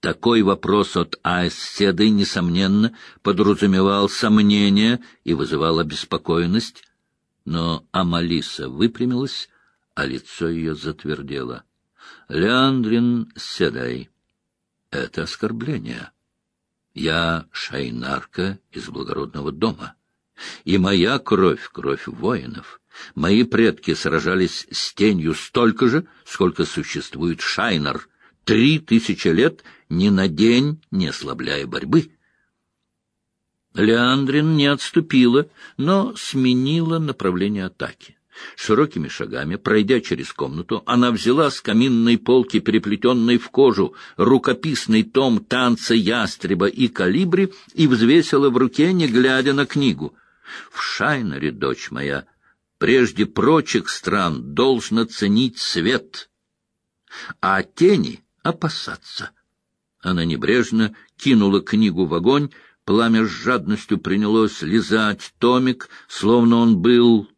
Такой вопрос от Айсседы, несомненно, подразумевал сомнение и вызывал обеспокоенность, но Амалиса выпрямилась, а лицо ее затвердело. «Леандрин Седай, это оскорбление. Я шайнарка из благородного дома, и моя кровь — кровь воинов». Мои предки сражались с тенью столько же, сколько существует Шайнар, три тысячи лет ни на день не ослабляя борьбы. Леандрин не отступила, но сменила направление атаки. Широкими шагами, пройдя через комнату, она взяла с каминной полки, переплетенной в кожу, рукописный том танца ястреба и калибри и взвесила в руке, не глядя на книгу. «В Шайнере, дочь моя, прежде прочих стран должно ценить свет, а тени — опасаться». Она небрежно кинула книгу в огонь, пламя с жадностью принялось лизать томик, словно он был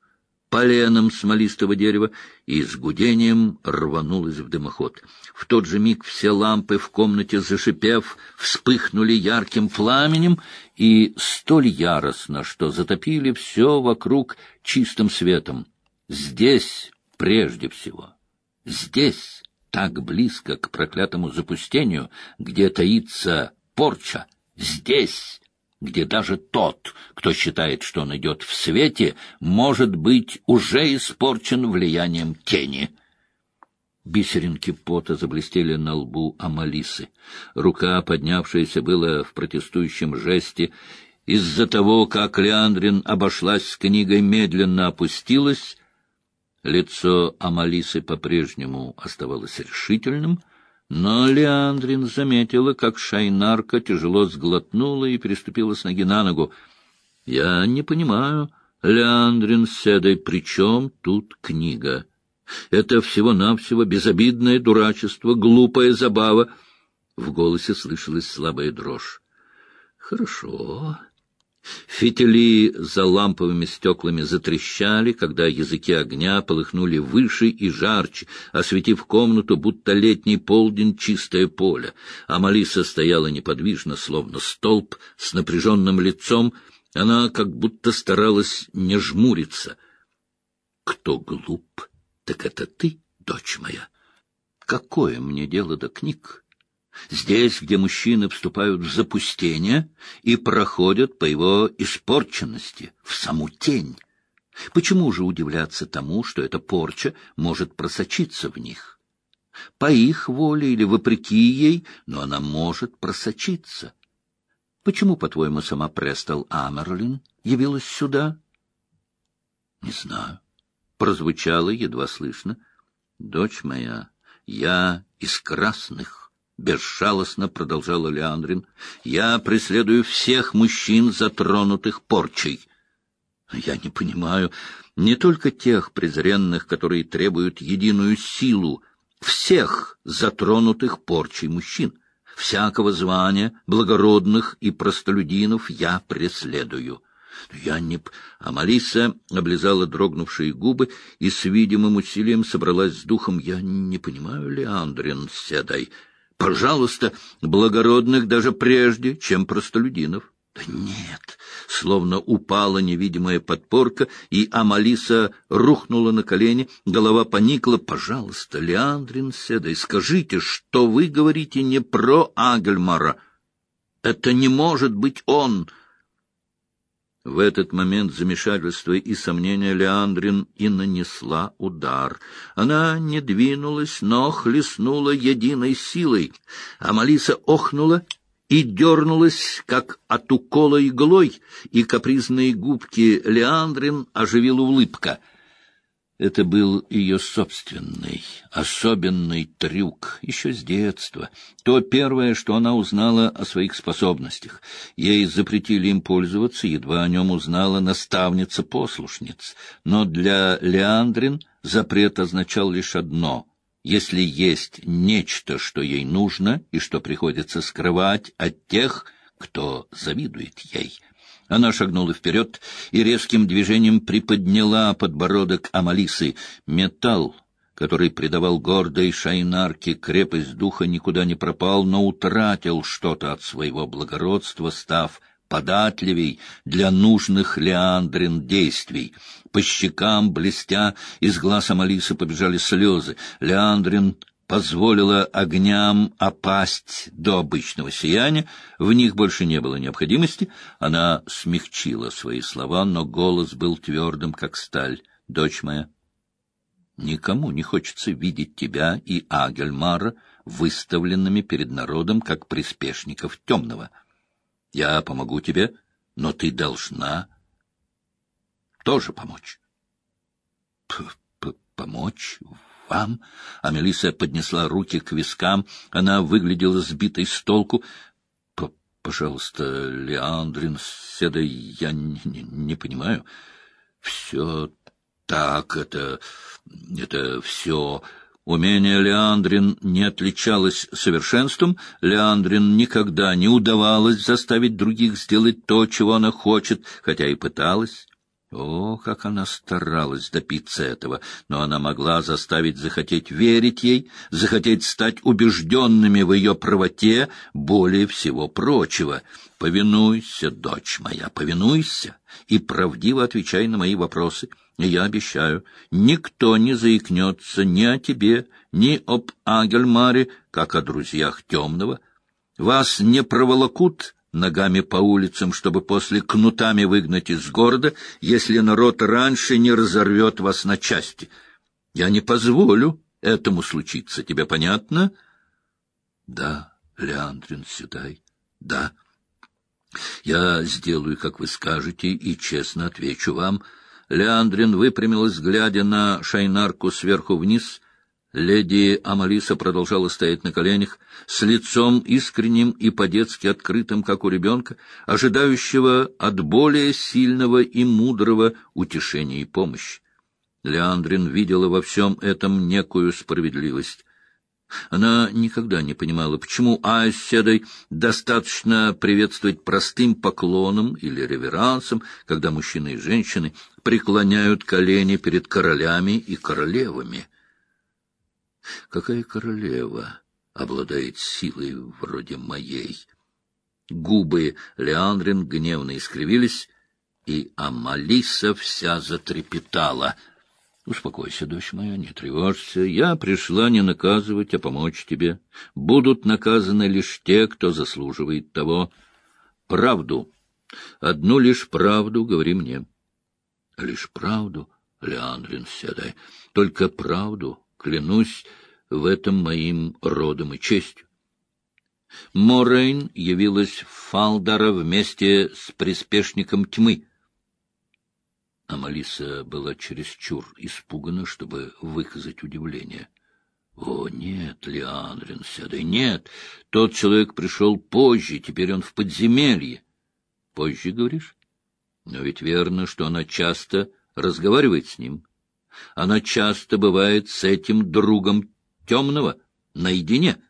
поленом смолистого дерева, и с гудением рванулась в дымоход. В тот же миг все лампы в комнате, зашипев, вспыхнули ярким пламенем, и столь яростно, что затопили все вокруг чистым светом. Здесь прежде всего, здесь так близко к проклятому запустению, где таится порча, здесь, где даже тот, кто считает, что он идет в свете, может быть уже испорчен влиянием тени. Бисеринки пота заблестели на лбу Амалисы. Рука, поднявшаяся была в протестующем жесте, из-за того, как Леандрин обошлась с книгой, медленно опустилась, Лицо Амалисы по-прежнему оставалось решительным, но Леандрин заметила, как шайнарка тяжело сглотнула и переступила с ноги на ногу. — Я не понимаю, Леандрин Седой, при чем тут книга? Это всего-навсего безобидное дурачество, глупая забава. В голосе слышалась слабая дрожь. — Хорошо, Фитили за ламповыми стеклами затрещали, когда языки огня полыхнули выше и жарче, осветив комнату, будто летний полдень чистое поле. А Малиса стояла неподвижно, словно столб, с напряженным лицом. Она как будто старалась не жмуриться. «Кто глуп, так это ты, дочь моя. Какое мне дело до книг?» Здесь, где мужчины вступают в запустение и проходят по его испорченности, в саму тень. Почему же удивляться тому, что эта порча может просочиться в них? По их воле или вопреки ей, но она может просочиться. Почему, по-твоему, сама Престол Амерлин явилась сюда? Не знаю. Прозвучало едва слышно. Дочь моя, я из красных. — безжалостно продолжала Леандрин, — я преследую всех мужчин, затронутых порчей. Я не понимаю не только тех презренных, которые требуют единую силу, всех затронутых порчей мужчин. Всякого звания, благородных и простолюдинов я преследую. Я не... А Малиса облизала дрогнувшие губы и с видимым усилием собралась с духом. Я не понимаю, Леандрин, седай. Пожалуйста, благородных даже прежде, чем простолюдинов. Да нет, словно упала невидимая подпорка, и Амалиса рухнула на колени, голова поникла. Пожалуйста, Леандрин Седой, скажите, что вы говорите не про Агельмара. Это не может быть он. В этот момент замешательства и сомнения Леандрин и нанесла удар. Она не двинулась, но хлестнула единой силой. А Малиса охнула и дернулась, как от укола иглой, и капризные губки Леандрин оживила улыбка — это был ее собственный, особенный трюк, еще с детства. То первое, что она узнала о своих способностях. Ей запретили им пользоваться, едва о нем узнала наставница-послушниц. Но для Леандрин запрет означал лишь одно — если есть нечто, что ей нужно и что приходится скрывать от тех, кто завидует ей — она шагнула вперед и резким движением приподняла подбородок Амалисы. Металл, который придавал гордой шайнарке крепость духа, никуда не пропал, но утратил что-то от своего благородства, став податливей для нужных Леандрин действий. По щекам, блестя, из глаз Амалисы побежали слезы. Леандрин позволила огням опасть до обычного сияния, в них больше не было необходимости. Она смягчила свои слова, но голос был твердым, как сталь. «Дочь моя, никому не хочется видеть тебя и Агельмара выставленными перед народом, как приспешников темного». Я помогу тебе, но ты должна тоже помочь. П -п Помочь вам? А Мелисса поднесла руки к вискам. Она выглядела сбитой с толку. Пожалуйста, Леандрин, Седа, я не, не понимаю. Все так, это... это все... Умение Леандрин не отличалось совершенством, Леандрин никогда не удавалось заставить других сделать то, чего она хочет, хотя и пыталась. О, как она старалась добиться этого! Но она могла заставить захотеть верить ей, захотеть стать убежденными в ее правоте более всего прочего. «Повинуйся, дочь моя, повинуйся, и правдиво отвечай на мои вопросы». Я обещаю, никто не заикнется ни о тебе, ни об Агельмаре, как о друзьях темного. Вас не проволокут ногами по улицам, чтобы после кнутами выгнать из города, если народ раньше не разорвет вас на части. Я не позволю этому случиться. Тебе понятно? Да, Леандрин Седай, да. Я сделаю, как вы скажете, и честно отвечу вам — Леандрин выпрямилась, глядя на шайнарку сверху вниз. Леди Амалиса продолжала стоять на коленях, с лицом искренним и по-детски открытым, как у ребенка, ожидающего от более сильного и мудрого утешения и помощи. Леандрин видела во всем этом некую справедливость. Она никогда не понимала, почему Айседой достаточно приветствовать простым поклоном или реверансом, когда мужчины и женщины преклоняют колени перед королями и королевами. Какая королева обладает силой вроде моей? Губы Леандрин гневно искривились, и Амалиса вся затрепетала — Успокойся, дочь моя, не тревожься. Я пришла не наказывать, а помочь тебе. Будут наказаны лишь те, кто заслуживает того. Правду. Одну лишь правду говори мне. Лишь правду, Леандрин Седай. Только правду, клянусь, в этом моим родом и честью. Морейн явилась в Фалдара вместе с приспешником тьмы — Амалиса была чересчур испугана, чтобы выказать удивление. — О, нет, Леандрин Седой, нет! Тот человек пришел позже, теперь он в подземелье. — Позже, говоришь? Но ведь верно, что она часто разговаривает с ним. Она часто бывает с этим другом темного наедине. —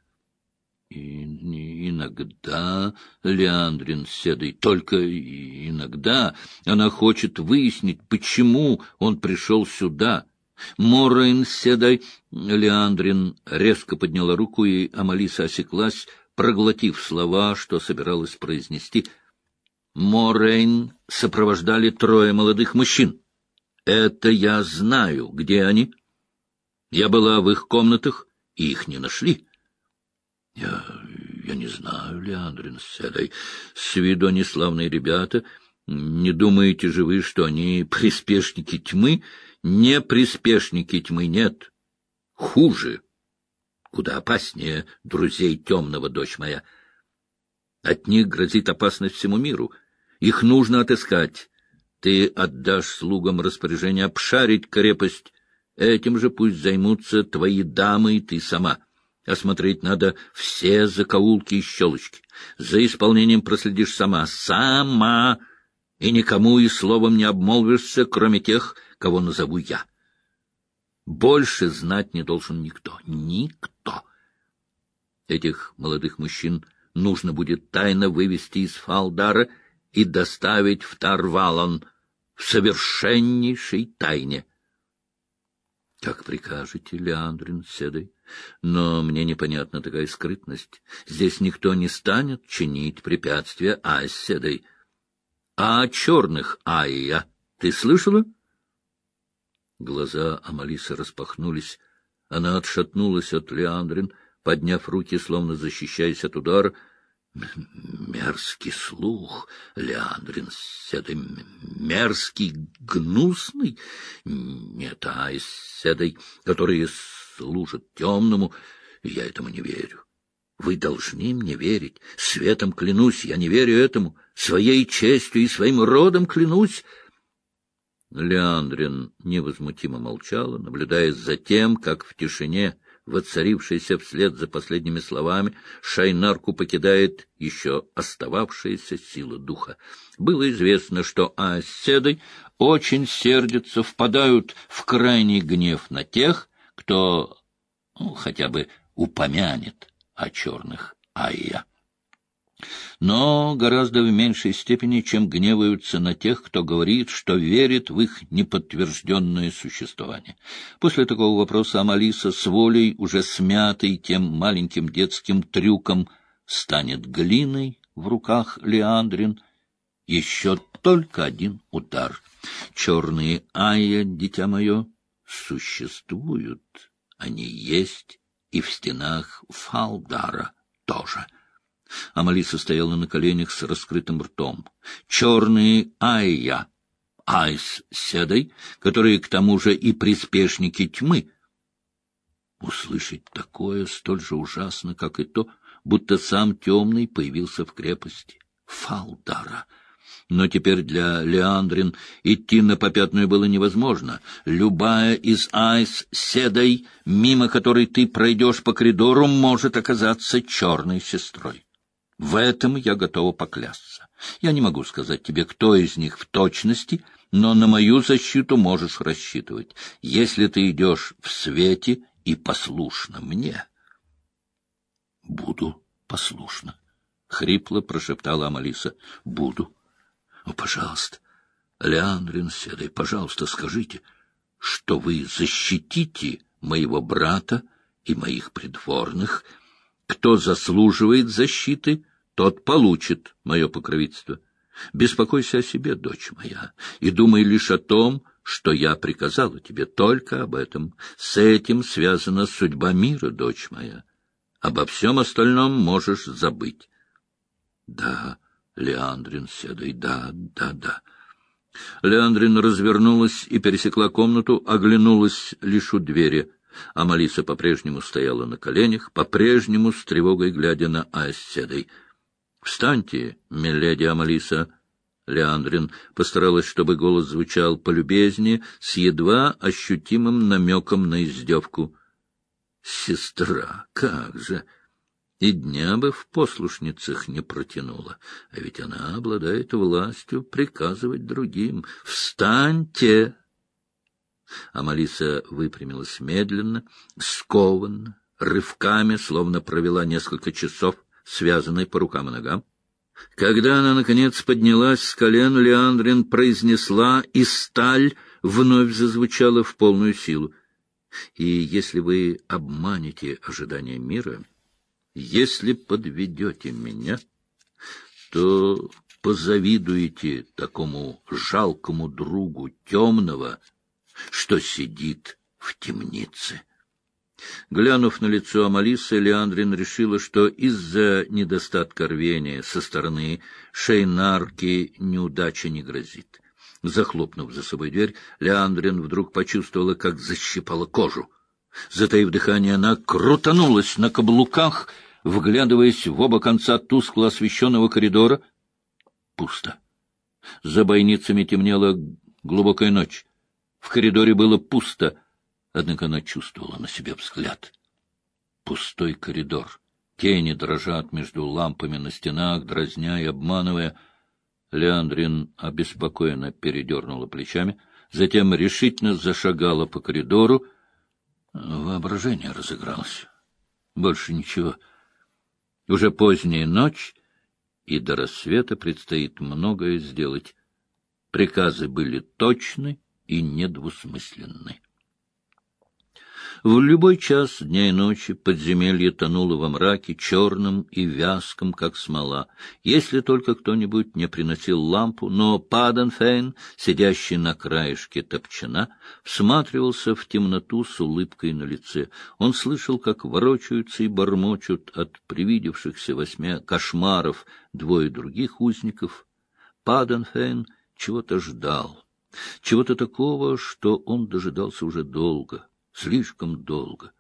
и иногда, Леандрин Седой, только иногда она хочет выяснить, почему он пришел сюда. Морейн Седой, Леандрин резко подняла руку, и Амалиса осеклась, проглотив слова, что собиралась произнести. Морейн сопровождали трое молодых мужчин. Это я знаю, где они. Я была в их комнатах, и их не нашли. Я, я не знаю, Леандрин Седой. С виду они славные ребята. Не думаете же вы, что они приспешники тьмы? Не приспешники тьмы, нет. Хуже. Куда опаснее друзей темного, дочь моя. От них грозит опасность всему миру. Их нужно отыскать. Ты отдашь слугам распоряжение обшарить крепость. Этим же пусть займутся твои дамы и ты сама. Осмотреть надо все закоулки и щелочки. За исполнением проследишь сама. Сама! И никому и словом не обмолвишься, кроме тех, кого назову я. Больше знать не должен никто. Никто. Этих молодых мужчин нужно будет тайно вывести из Фалдара и доставить в Тарвалан в совершеннейшей тайне. — Как прикажете, Леандрин Седой. Но мне непонятна такая скрытность. Здесь никто не станет чинить препятствия Айседой. А черных Айя ты слышала? Глаза Амалисы распахнулись. Она отшатнулась от Леандрин, подняв руки, словно защищаясь от удара. Мерзкий слух, Леандрин, седой, мерзкий, гнусный. Нет, а из седой, которые служат темному, я этому не верю. Вы должны мне верить. Светом клянусь, я не верю этому. Своей честью и своим родом клянусь. Леандрин невозмутимо молчала, наблюдая за тем, как в тишине воцарившийся вслед за последними словами, Шайнарку покидает еще остававшаяся сила духа. Было известно, что оседой очень сердятся, впадают в крайний гнев на тех, кто ну, хотя бы упомянет о черных айя но гораздо в меньшей степени, чем гневаются на тех, кто говорит, что верит в их неподтвержденное существование. После такого вопроса Амалиса с волей, уже смятой тем маленьким детским трюком, станет глиной в руках Леандрин. Еще только один удар. Черные Айя, дитя мое, существуют. Они есть и в стенах Фалдара тоже. Амалиса стояла на коленях с раскрытым ртом. Черные айя, айс седой, которые к тому же и приспешники тьмы. Услышать такое столь же ужасно, как и то, будто сам темный появился в крепости. Фалдара. Но теперь для Леандрин идти на попятную было невозможно. Любая из айс седой, мимо которой ты пройдешь по коридору, может оказаться черной сестрой. В этом я готова поклясться. Я не могу сказать тебе, кто из них в точности, но на мою защиту можешь рассчитывать, если ты идешь в свете и послушно мне. — Буду послушна, — хрипло прошептала Амалиса. — Буду. — О, пожалуйста, Леандрин Седой, пожалуйста, скажите, что вы защитите моего брата и моих придворных, — кто заслуживает защиты, тот получит мое покровительство. Беспокойся о себе, дочь моя, и думай лишь о том, что я приказала тебе, только об этом. С этим связана судьба мира, дочь моя. Обо всем остальном можешь забыть. Да, Леандрин Седой, да, да, да. Леандрин развернулась и пересекла комнату, оглянулась лишь у двери. А Малиса по-прежнему стояла на коленях, по-прежнему с тревогой глядя на Айседой. — Встаньте, миледи Амалиса! Леандрин постаралась, чтобы голос звучал полюбезнее, с едва ощутимым намеком на издевку. — Сестра, как же! И дня бы в послушницах не протянула, а ведь она обладает властью приказывать другим. «Встаньте!» Амалиса выпрямилась медленно, скованно, рывками, словно провела несколько часов, связанной по рукам и ногам. Когда она, наконец, поднялась с колен, Леандрин произнесла, и сталь вновь зазвучала в полную силу. И если вы обманете ожидания мира, если подведете меня, то позавидуете такому жалкому другу темного, что сидит в темнице. Глянув на лицо Амалисы, Леандрин решила, что из-за недостатка рвения со стороны Шейнарки неудача не грозит. Захлопнув за собой дверь, Леандрин вдруг почувствовала, как защипала кожу. Затаив дыхание, она крутанулась на каблуках, вглядываясь в оба конца тускло освещенного коридора. Пусто. За бойницами темнела глубокая ночь. В коридоре было пусто, однако она чувствовала на себе взгляд. Пустой коридор. Тени дрожат между лампами на стенах, дразня и обманывая. Леандрин обеспокоенно передернула плечами, затем решительно зашагала по коридору. Воображение разыгралось. Больше ничего. Уже поздняя ночь, и до рассвета предстоит многое сделать. Приказы были точны, и недвусмысленны. В любой час дня и ночи подземелье тонуло во мраке, черным и вязком, как смола, если только кто-нибудь не приносил лампу, но Паденфейн, сидящий на краешке топчана, всматривался в темноту с улыбкой на лице. Он слышал, как ворочаются и бормочут от привидевшихся восьми кошмаров двое других узников. Паденфейн чего-то ждал, чего-то такого, что он дожидался уже долго слишком долго.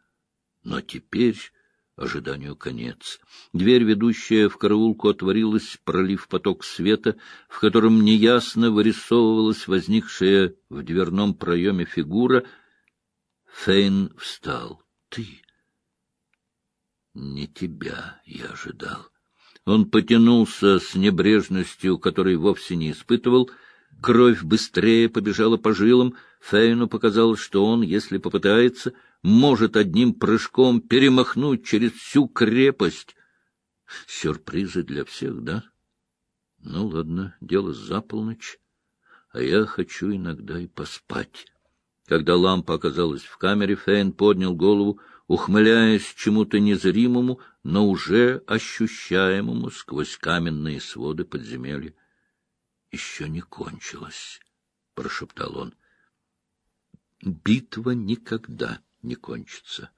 Но теперь ожиданию конец. Дверь, ведущая в караулку, отворилась, пролив поток света, в котором неясно вырисовывалась возникшая в дверном проеме фигура. Фейн встал. — Ты? — Не тебя я ожидал. Он потянулся с небрежностью, которой вовсе не испытывал, — Кровь быстрее побежала по жилам. Фейну показалось, что он, если попытается, может одним прыжком перемахнуть через всю крепость. Сюрпризы для всех, да? Ну, ладно, дело за полночь, а я хочу иногда и поспать. Когда лампа оказалась в камере, Фейн поднял голову, ухмыляясь чему-то незримому, но уже ощущаемому сквозь каменные своды подземелья еще не кончилась, — прошептал он. — Битва никогда не кончится.